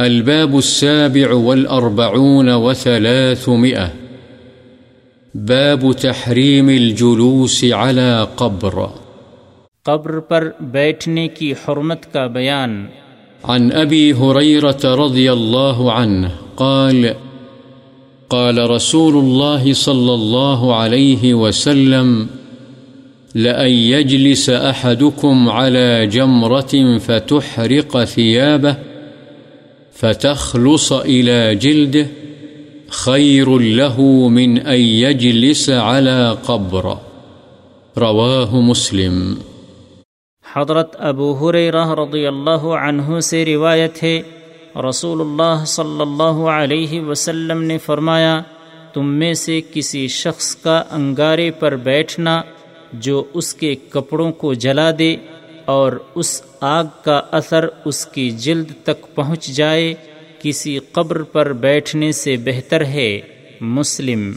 الباب السابع والأربعون وثلاثمئة باب تحريم الجلوس على قبر. قبر پر بیٹھنے کی حرمت کا بیان. عن أبي هريرة رضي الله عنه قال قال رسول الله صلى الله عليه وسلم لأن يجلس أحدكم على جمرة فتحرق ثيابه فتخلص إلى جلده خير له من أن يجلس على قبر. رواه مسلم. حضرت ابو حریرہ رضی اللہ عنہ سے روایت ہے رسول اللہ صلی اللہ علیہ وسلم نے فرمایا، تم میں سے کسی شخص کا انگارے پر بیٹھنا جو اس کے کپڑوں کو جلا دے اور اس آگ کا اثر اس کی جلد تک پہنچ جائے، کسی قبر پر بیٹھنے سے بہتر ہے، مسلم۔